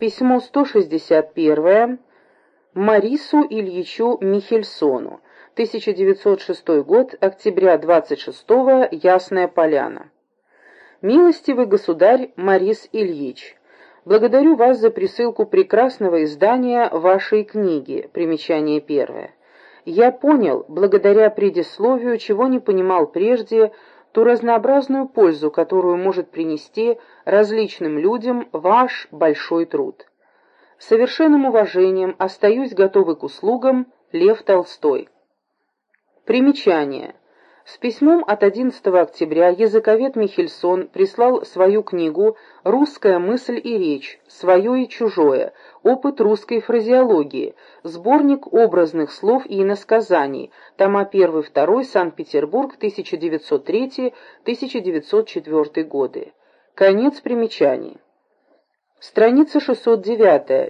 Письмо 161 Марису Ильичу Михельсону. 1906 год, октября 26 -го, Ясная Поляна. Милостивый государь Марис Ильич, благодарю вас за присылку прекрасного издания вашей книги, примечание первое. Я понял, благодаря предисловию, чего не понимал прежде, ту разнообразную пользу, которую может принести различным людям ваш большой труд. С совершенным уважением остаюсь готовый к услугам Лев Толстой. Примечание. С письмом от 11 октября языковед Михельсон прислал свою книгу «Русская мысль и речь. Свое и чужое. Опыт русской фразеологии. Сборник образных слов и иносказаний. Тома 1-2. Санкт-Петербург, 1903-1904 годы». Конец примечаний. Страница 609.